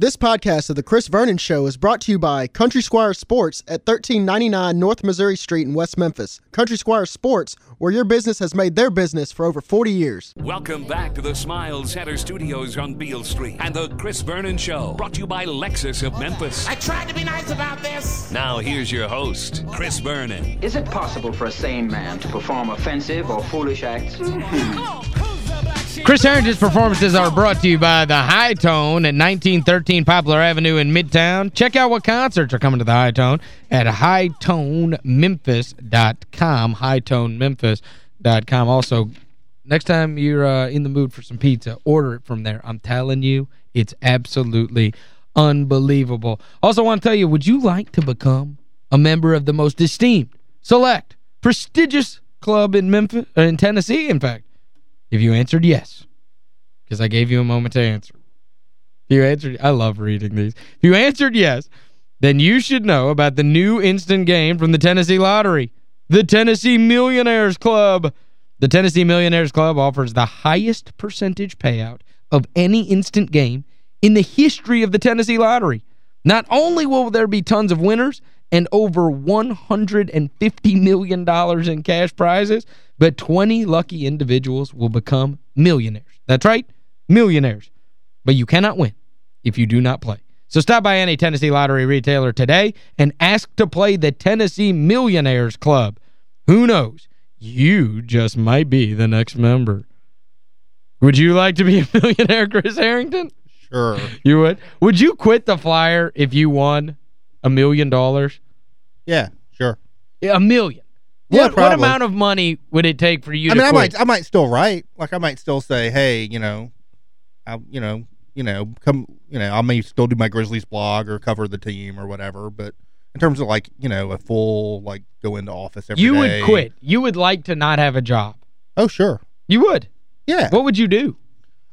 This podcast of The Chris Vernon Show is brought to you by Country Squire Sports at 1399 North Missouri Street in West Memphis. Country Squire Sports, where your business has made their business for over 40 years. Welcome back to the Smile Center Studios on Beale Street and The Chris Vernon Show, brought to you by Lexus of Memphis. I tried to be nice about this. Now here's your host, Chris Vernon. Is it possible for a sane man to perform offensive or foolish acts? Mm-hmm. Hmm. Chris Harrington's performances are brought to you by The Hi-Tone at 1913 Poplar Avenue in Midtown. Check out what concerts are coming to The Hi-Tone at hightonememphis.com, hightonememphis.com. Also, next time you're uh, in the mood for some pizza, order it from there. I'm telling you, it's absolutely unbelievable. Also want to tell you, would you like to become a member of the most esteemed, select, prestigious club in Memphis, uh, in Tennessee, in fact? If you answered yes, because I gave you a moment to answer. If you answered, I love reading these. If you answered yes, then you should know about the new instant game from the Tennessee Lottery, the Tennessee Millionaires Club. The Tennessee Millionaires Club offers the highest percentage payout of any instant game in the history of the Tennessee Lottery. Not only will there be tons of winners and over $150 million in cash prizes, but 20 lucky individuals will become millionaires. That's right, millionaires. But you cannot win if you do not play. So stop by any Tennessee Lottery retailer today and ask to play the Tennessee Millionaires Club. Who knows? You just might be the next member. Would you like to be a millionaire, Chris Harrington? Sure. You would? Would you quit the flyer if you won a million dollars? Yeah, sure. A million. Yeah, what, what amount of money would it take for you I to mean, I might I might still write. Like I might still say, "Hey, you know, I you know, you know, come, you know, I may still do my Grizzlies blog or cover the team or whatever, but in terms of like, you know, a full like go into office every you day- would quit. You would like to not have a job. Oh, sure. You would. Yeah. What would you do?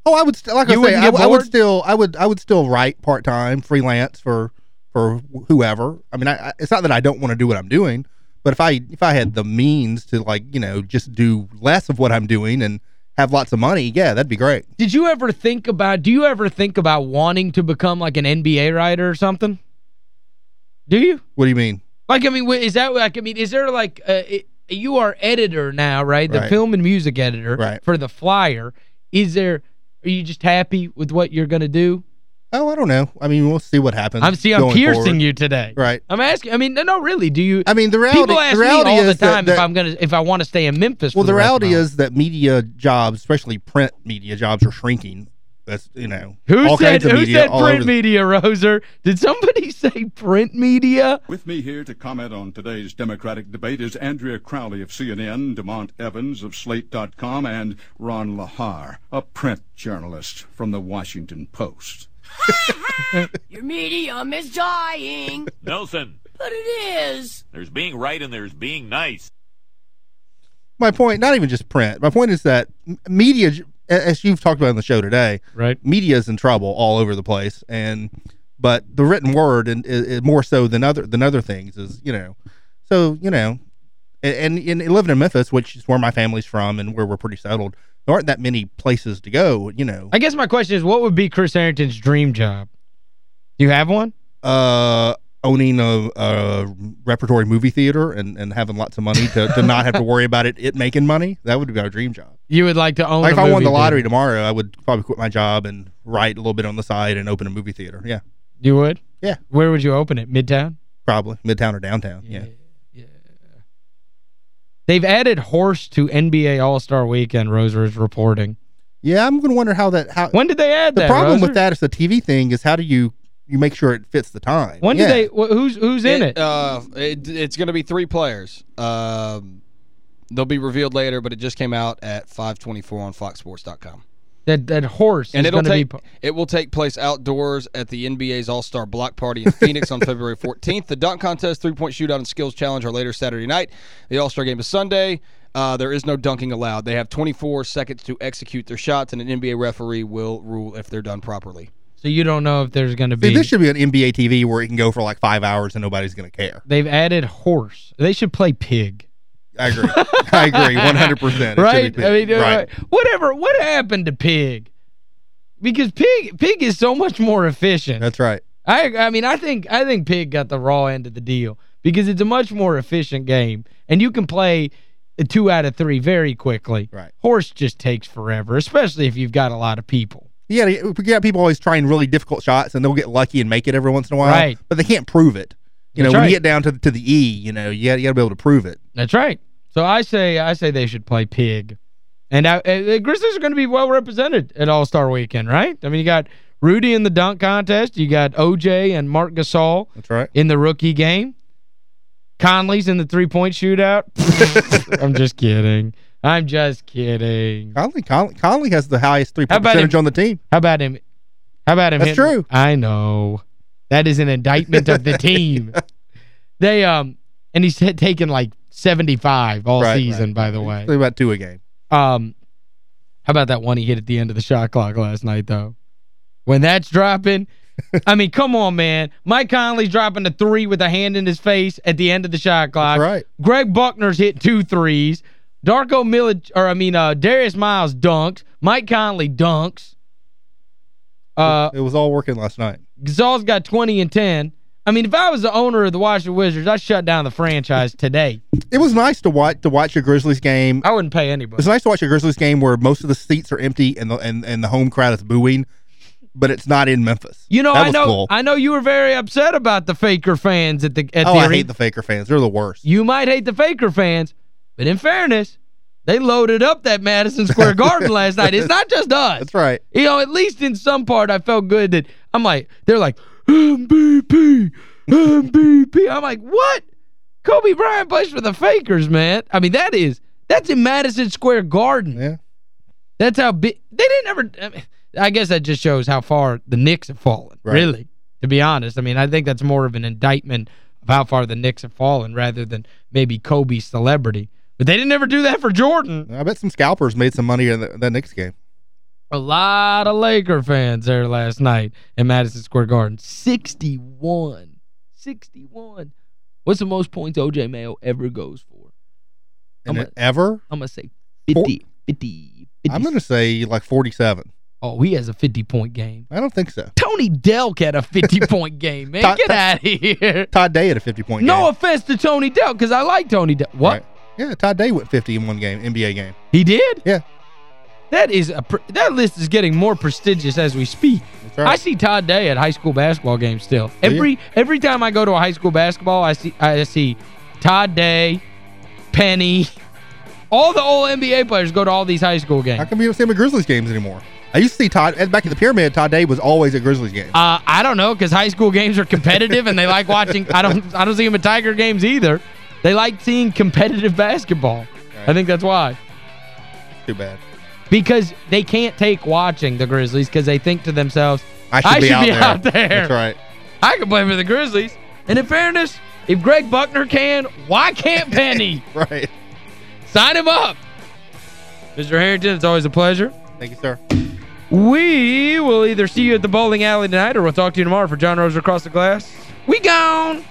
Oh, I would like You I say I, I would still I would I would still write part-time, freelance for for whoever. I mean, I, I, it's not that I don't want to do what I'm doing, but if I if I had the means to like, you know, just do less of what I'm doing and have lots of money, yeah, that'd be great. Did you ever think about, do you ever think about wanting to become like an NBA writer or something? Do you? What do you mean? Like, I mean, is that, like, I mean, is there like, uh, it, you are editor now, right? The Right. film and music editor Right. for The Flyer. Is there, are you just happy with what you're going to do? Oh, I don't know. I mean, we'll see what happens. I'm see, I'm piercing forward. you today. Right. I'm asking, I mean, no, no, really, do you, I mean, the reality people ask the reality me all the is that- time if I'm going to, if I want to stay in Memphis Well, for the, of reality is that media jobs, especially print media jobs are shrinking. That's, you know, Who all said kinds of who media said print media, Roser? Did somebody say print media? With me here to comment on today's Democratic debate is Andrea Crowley of CNN, Demont Evans of Slate.com, and Ron Lahar, a print journalist from the Washington Post. Your medium is dying, Nelson, but it is. there's being right and there's being nice. My point, not even just print. My point is that media, j- as you've talked about on the show today, Right. media is in trouble all over the place, and but the written word and is, more so than other than other things is you know, so you know, and, and, and living in Memphis, which is where my family's from and where we're pretty settled, there aren't that many places to go. You know, I guess my question is, what would be Chris Harrington's dream job? Do you have one? uh, owning a, a repertory movie theater and, and having lots of money to, to not have to worry about it it making money, that would be our dream job. You would like to own Like if I won the lottery theater. tomorrow, I would probably quit my job and write a little bit on the side and open a movie theater. Yeah, You would? Yeah. Where would you open it? Midtown? probably midtown or downtown. Yeah. They've added horse to NBA All-Star Weekend, Roser is reporting. Yeah, I'm going to wonder how that how When did they add the that, The problem Roser? with that is the TV thing is how do you you make sure it fits the time? When yeah. did they wh- who's who's in it? Uh, it it's going to be three players. Um, they'll be revealed later, but it just came out at 524 on foxsports.com. that that horse And is it'll going to be take it will take place outdoors at the NBA's All-Star Block Party in Phoenix on February 14th. The dunk contest, three-point shootout, and skills challenge are later Saturday night. The All-Star game is Sunday. Uh, there is no dunking allowed. They have 24 seconds to execute their shots, and an NBA referee will rule if they're done properly. So you don't know if there's going to See, be this should be an NBA TV where it can go for like five hours and nobody's going to care. They've added horse. They should play pig. I agree. I agree 100%. Right? I mean, uh, right. whatever. What happened to pig? because Pig Pig is so much more efficient. That's right. I I mean, I think I think Pig got the raw end of the deal because it's a much more efficient game and you can play two out of three very quickly. Right. Horse just takes forever, especially if you've got a lot of people. Yeah, you got people always trying really difficult shots and they'll get lucky and make it every once in a while. Right. But they can't prove it. You That's know, when right. you get down to the, to the E, you know, you got, you got to be able to prove it. That's right. So I say I say they should play Pig. And I, uh, the Grizzlies are going to be well represented at All-Star Weekend, right? I mean, you got Rudy in the dunk contest. You got OJ and Marc Gasol That's right. in the rookie game. Conley's in the three-point shootout. I'm just kidding. I'm just kidding. Conley, Conley, Conley has the highest three-point percentage him- on the team. How about him? How about him? That's hitting- true. I know. That is an indictment of the team. They um and he's taken like 75 all Right, season right. by the way. About two a game. Um how about that one he hit at the end of the shot clock last night though? When that's dropping, I mean, come on, man. Mike Conley's dropping a three with a hand in his face at the end of the shot clock. That's right. Greg Buckner's hit two threes. Darko Milic, or I mean, uh, Darius Miles dunks. Mike Conley dunks. Uh, it was all working last night. Gasol's got 20 and 10. I mean, if I was the owner of the Washington Wizards, I'd shut down the franchise today. It was nice to watch to watch a Grizzlies game. I wouldn't pay anybody. was nice to watch a Grizzlies game where most of the seats are empty and the and, and the home crowd is booing, but it's not in Memphis. You know, I know cool. I know you were very upset about the Faker fans at the at oh, the I arena. hate the Faker fans. They're the worst. You might hate the Faker fans, but in fairness, they loaded up that Madison Square Garden last night. It's not just us. That's right. You know, at least in some part, I felt good that I'm like, they're like, MVP, MVP. I'm like, what? Kobe Bryant plays for the Fakers, man. I mean, that is, that's in Madison Square Garden. Yeah. That's how big, they didn't ever, I, mean, I guess that just shows how far the Knicks have fallen, Right. really, to be honest. I mean, I think that's more of an indictment of how far the Knicks have fallen rather than maybe Kobe's celebrity. But they didn't ever do that for Jordan. I bet some scalpers made some money in the, that Knicks game. A lot of Laker fans there last night in Madison Square Garden. 61. 61. What's the most points O.J. Mayo ever goes for? I'm it ever? I'm going to say 50. 50. 50. I'm going to say like 47. Oh, he has a 50-point game. I don't think so. Tony Delk had a 50-point game, man. Todd- Get out of here. Todd Day had a 50-point game. No offense to Tony Delk, because I like Tony Delk. What? Right. Yeah, Todd Day went 50 in one game, NBA game. He did? Yeah. That is a that list is getting more prestigious as we speak. Right. I see Todd Day at high school basketball games still. Every every time I go to a high school basketball, I see I see Todd Day, Penny, all the old NBA players go to all these high school How games. come you don't see him at Grizzlies games anymore? I used to see Todd, back at the Pyramid, Todd Day was always at Grizzlies games. Uh, I don't know because high school games are competitive and they like watching. I don't I don't see them at Tiger games either. They like seeing competitive basketball. I think that's why. Too bad. Because they can't take watching the Grizzlies because they think to themselves, I should, I be, should out, be there. out there. That's right. I can play for the Grizzlies. And in fairness, if Greg Buckner can, why can't Penny? Right. Sign him up. Mr. Harrington, it's always a pleasure. Thank you, sir. We will either see you at the bowling alley tonight or we'll talk to you tomorrow for John Rose Across the Glass. We gone.